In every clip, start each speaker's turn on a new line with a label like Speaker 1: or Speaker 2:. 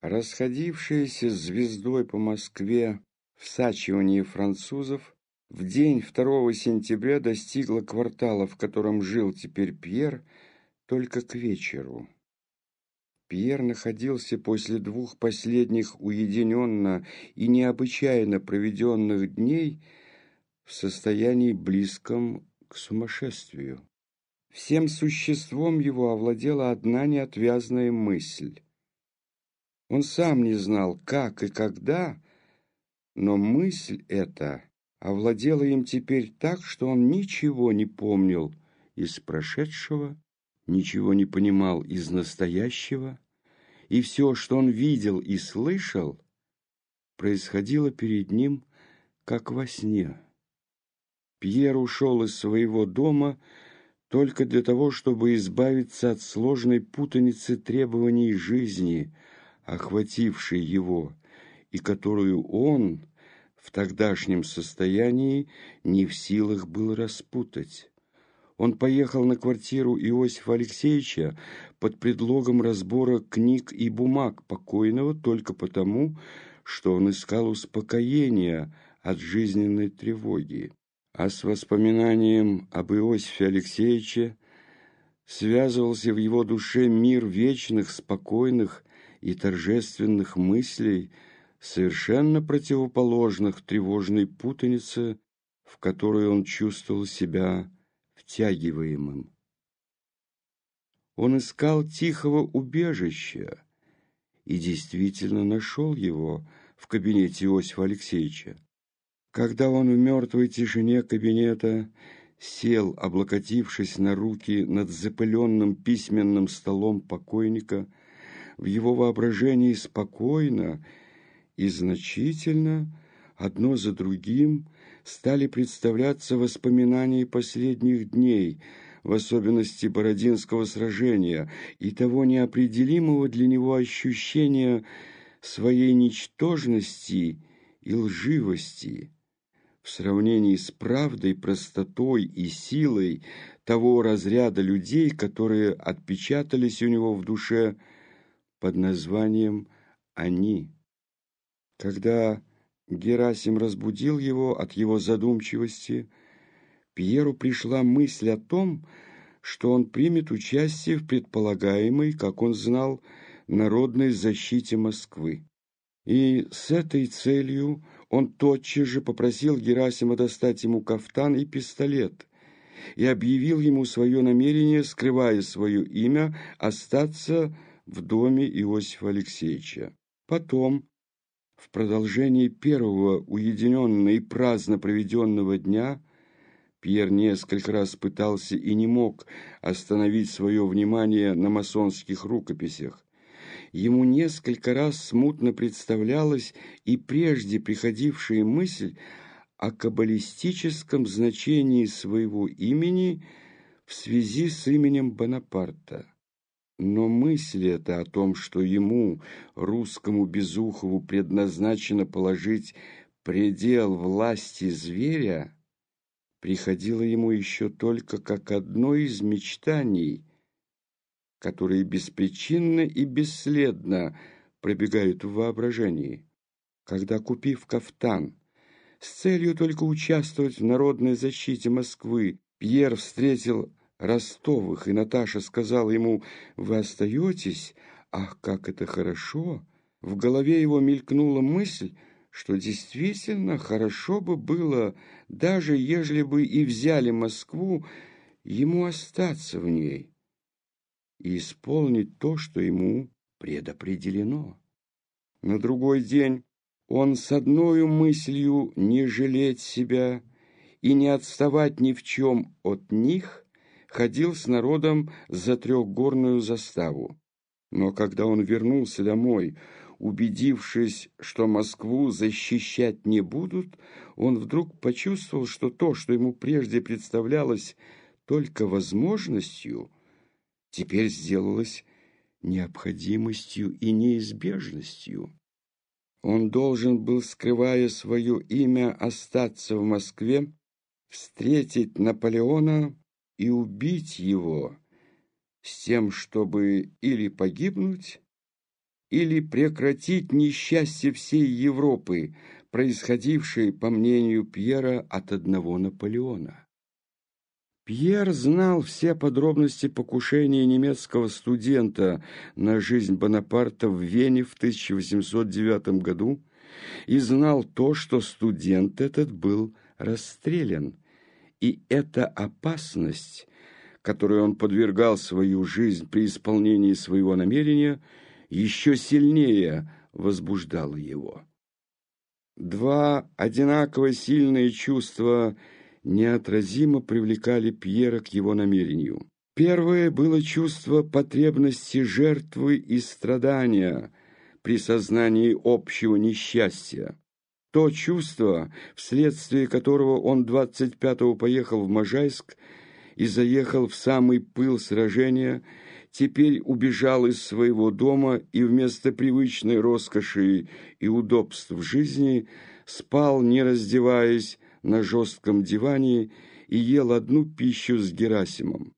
Speaker 1: Расходившаяся звездой по Москве в сачивании французов в день 2 сентября достигла квартала, в котором жил теперь Пьер, только к вечеру. Пьер находился после двух последних уединенно и необычайно проведенных дней в состоянии близком к сумасшествию. Всем существом его овладела одна неотвязная мысль. Он сам не знал, как и когда, но мысль эта овладела им теперь так, что он ничего не помнил из прошедшего, ничего не понимал из настоящего, и все, что он видел и слышал, происходило перед ним, как во сне. Пьер ушел из своего дома только для того, чтобы избавиться от сложной путаницы требований жизни – охватившей его, и которую он в тогдашнем состоянии не в силах был распутать. Он поехал на квартиру Иосифа Алексеевича под предлогом разбора книг и бумаг покойного только потому, что он искал успокоения от жизненной тревоги. А с воспоминанием об Иосифе Алексеевиче связывался в его душе мир вечных, спокойных и торжественных мыслей, совершенно противоположных тревожной путанице, в которой он чувствовал себя втягиваемым. Он искал тихого убежища и действительно нашел его в кабинете Иосифа Алексеевича. Когда он в мертвой тишине кабинета сел, облокотившись на руки над запыленным письменным столом покойника, в его воображении спокойно и значительно одно за другим стали представляться воспоминания последних дней, в особенности Бородинского сражения и того неопределимого для него ощущения своей ничтожности и лживости. В сравнении с правдой, простотой и силой того разряда людей, которые отпечатались у него в душе под названием «Они». Когда Герасим разбудил его от его задумчивости, Пьеру пришла мысль о том, что он примет участие в предполагаемой, как он знал, народной защите Москвы. И с этой целью он тотчас же попросил Герасима достать ему кафтан и пистолет и объявил ему свое намерение, скрывая свое имя, остаться в доме Иосифа Алексеевича. Потом, в продолжении первого уединенного и праздно проведенного дня, Пьер несколько раз пытался и не мог остановить свое внимание на масонских рукописях. Ему несколько раз смутно представлялась и прежде приходившая мысль о каббалистическом значении своего имени в связи с именем Бонапарта. Но мысль эта о том, что ему, русскому Безухову, предназначено положить предел власти зверя, приходила ему еще только как одно из мечтаний, которые беспричинно и бесследно пробегают в воображении. Когда, купив кафтан, с целью только участвовать в народной защите Москвы, Пьер встретил Ростовых, и Наташа сказала ему, «Вы остаетесь? Ах, как это хорошо!» В голове его мелькнула мысль, что действительно хорошо бы было, даже ежели бы и взяли Москву, ему остаться в ней и исполнить то, что ему предопределено. На другой день он с одной мыслью не жалеть себя и не отставать ни в чем от них – ходил с народом за трехгорную заставу. Но когда он вернулся домой, убедившись, что Москву защищать не будут, он вдруг почувствовал, что то, что ему прежде представлялось только возможностью, теперь сделалось необходимостью и неизбежностью. Он должен был, скрывая свое имя, остаться в Москве, встретить Наполеона и убить его с тем, чтобы или погибнуть, или прекратить несчастье всей Европы, происходившее, по мнению Пьера, от одного Наполеона. Пьер знал все подробности покушения немецкого студента на жизнь Бонапарта в Вене в 1809 году и знал то, что студент этот был расстрелян. И эта опасность, которой он подвергал свою жизнь при исполнении своего намерения, еще сильнее возбуждала его. Два одинаково сильные чувства – неотразимо привлекали Пьера к его намерению. Первое было чувство потребности жертвы и страдания при сознании общего несчастья. То чувство, вследствие которого он 25-го поехал в Можайск и заехал в самый пыл сражения, теперь убежал из своего дома и вместо привычной роскоши и удобств жизни спал, не раздеваясь, на жестком диване и ел одну пищу с Герасимом.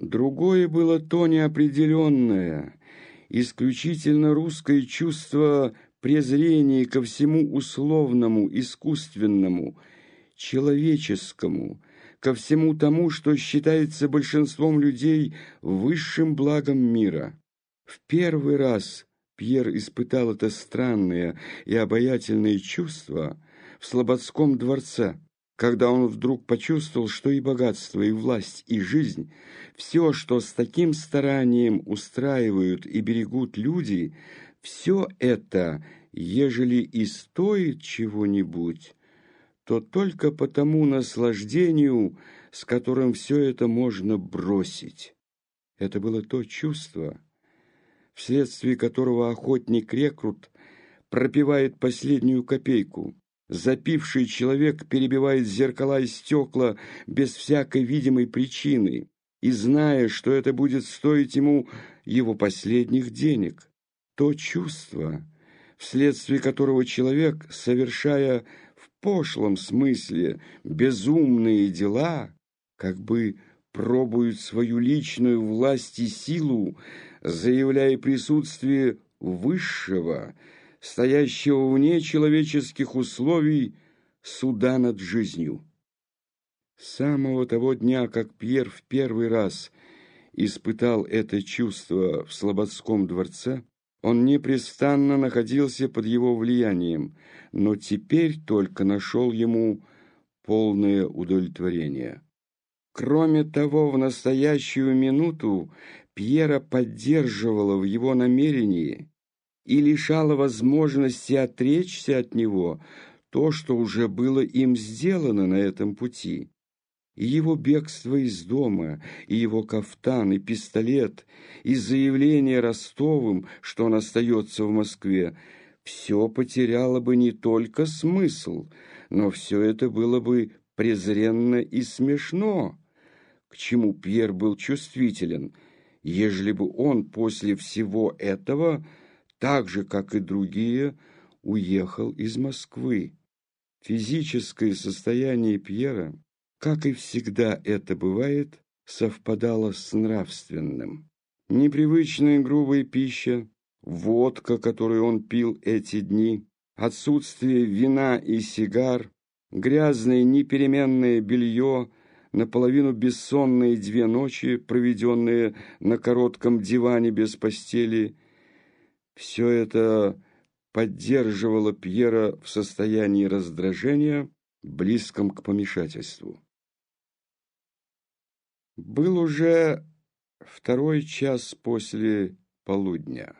Speaker 1: Другое было то неопределенное, исключительно русское чувство презрения ко всему условному, искусственному, человеческому, ко всему тому, что считается большинством людей высшим благом мира. В первый раз Пьер испытал это странное и обаятельное чувство – в Слободском дворце, когда он вдруг почувствовал, что и богатство, и власть, и жизнь, все, что с таким старанием устраивают и берегут люди, все это, ежели и стоит чего-нибудь, то только по тому наслаждению, с которым все это можно бросить. Это было то чувство, вследствие которого охотник-рекрут пропивает последнюю копейку, Запивший человек перебивает зеркала и стекла без всякой видимой причины и зная, что это будет стоить ему его последних денег. То чувство, вследствие которого человек, совершая в пошлом смысле безумные дела, как бы пробует свою личную власть и силу, заявляя присутствие высшего, стоящего вне человеческих условий суда над жизнью. С самого того дня, как Пьер в первый раз испытал это чувство в Слободском дворце, он непрестанно находился под его влиянием, но теперь только нашел ему полное удовлетворение. Кроме того, в настоящую минуту Пьера поддерживала в его намерении и лишала возможности отречься от него то, что уже было им сделано на этом пути. И его бегство из дома, и его кафтан, и пистолет, и заявление Ростовым, что он остается в Москве, все потеряло бы не только смысл, но все это было бы презренно и смешно, к чему Пьер был чувствителен, ежели бы он после всего этого – так же, как и другие, уехал из Москвы. Физическое состояние Пьера, как и всегда это бывает, совпадало с нравственным. Непривычная грубая пища, водка, которую он пил эти дни, отсутствие вина и сигар, грязное непеременное белье, наполовину бессонные две ночи, проведенные на коротком диване без постели, все это поддерживало Пьера в состоянии раздражения, близком к помешательству. Был уже второй час после полудня.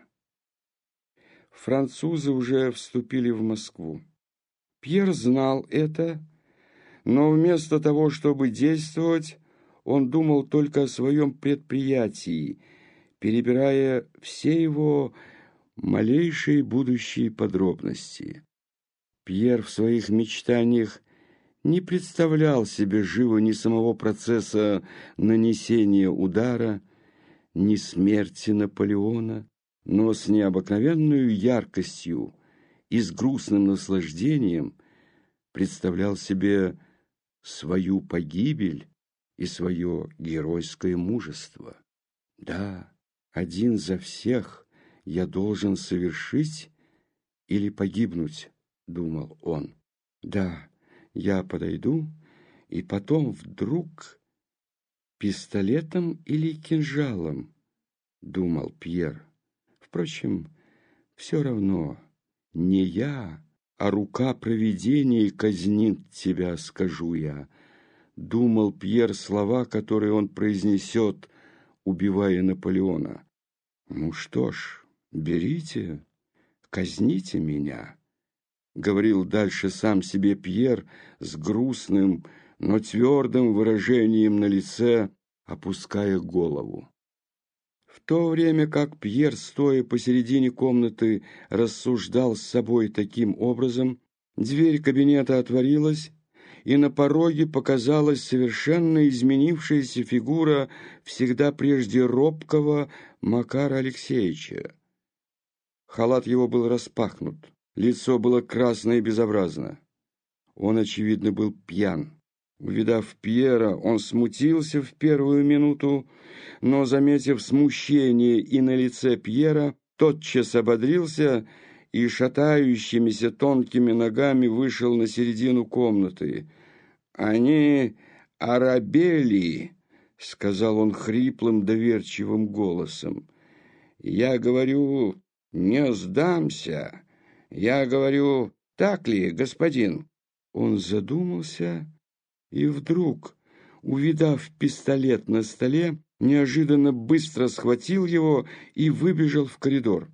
Speaker 1: Французы уже вступили в Москву. Пьер знал это, но вместо того, чтобы действовать, он думал только о своем предприятии, перебирая все его малейшие будущие подробности. Пьер в своих мечтаниях не представлял себе живо ни самого процесса нанесения удара, ни смерти Наполеона, но с необыкновенной яркостью и с грустным наслаждением представлял себе свою погибель и свое геройское мужество. Да, один за всех, я должен совершить или погибнуть, думал он. Да, я подойду, и потом вдруг пистолетом или кинжалом, думал Пьер. Впрочем, все равно не я, а рука провидения казнит тебя, скажу я. Думал Пьер слова, которые он произнесет, убивая Наполеона. Ну что ж, берите, казните меня, говорил дальше сам себе Пьер с грустным, но твердым выражением на лице, опуская голову. В то время как Пьер, стоя посередине комнаты, рассуждал с собой таким образом, дверь кабинета отворилась, и на пороге показалась совершенно изменившаяся фигура всегда прежде робкого Макара Алексеевича. Халат его был распахнут, лицо было красное и безобразно. Он, очевидно, был пьян. Увидав Пьера, он смутился в первую минуту, но, заметив смущение и на лице Пьера, тотчас ободрился и шатающимися тонкими ногами вышел на середину комнаты. «Они арабели», — сказал он хриплым доверчивым голосом. «Я говорю, не сдамся. Я говорю, так ли, господин?» Он задумался и вдруг, увидав пистолет на столе, неожиданно быстро схватил его и выбежал в коридор.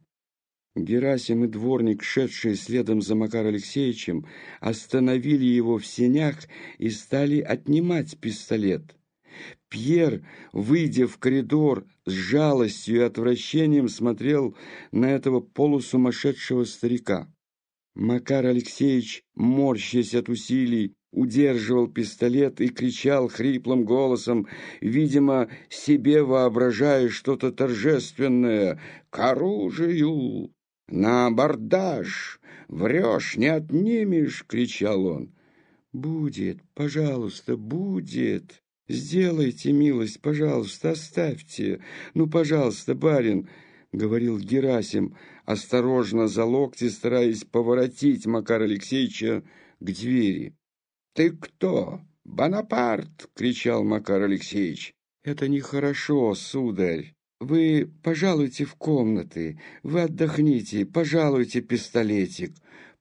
Speaker 1: Герасим и дворник, шедшие следом за Макар Алексеевичем, остановили его в сенях и стали отнимать пистолет. Пьер, выйдя в коридор, с жалостью и отвращением смотрел на этого полусумасшедшего старика. Макар Алексеевич, морщась от усилий, удерживал пистолет и кричал хриплым голосом, видимо, себе воображая что-то торжественное «К оружию! На абордаж! Врешь, не отнимешь!» — кричал он. «Будет, пожалуйста, будет! Сделайте милость, пожалуйста, оставьте! Ну, пожалуйста, барин!» — говорил Герасим, осторожно за локти, стараясь поворотить Макара Алексеевича к двери. «Ты кто? Бонапарт!» — кричал Макар Алексеевич. «Это нехорошо, сударь. Вы пожалуйте в комнаты, вы отдохните, пожалуйте пистолетик.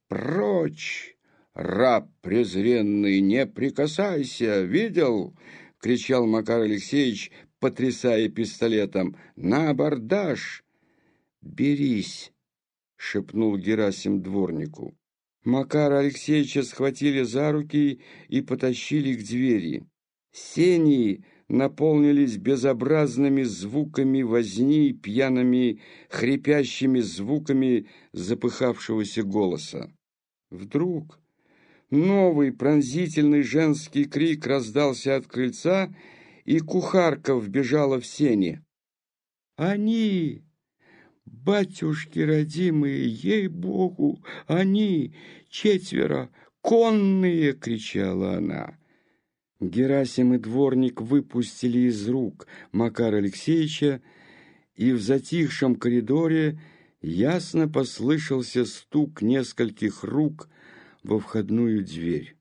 Speaker 1: Прочь! Раб презренный, не прикасайся! Видел?» — кричал Макар Алексеевич, потрясая пистолетом. «На абордаж!» «Берись!» — шепнул Герасим дворнику. Макара Алексеевича схватили за руки и потащили к двери. Сени наполнились безобразными звуками возни, пьяными, хрипящими звуками запыхавшегося голоса. Вдруг новый пронзительный женский крик раздался от крыльца, и кухарка вбежала в сени. «Они! Батюшки родимые, ей-богу, они, четверо, конные!» — кричала она. Герасим и дворник выпустили из рук Макара Алексеевича, и в затихшем коридоре ясно послышался стук нескольких рук во входную дверь.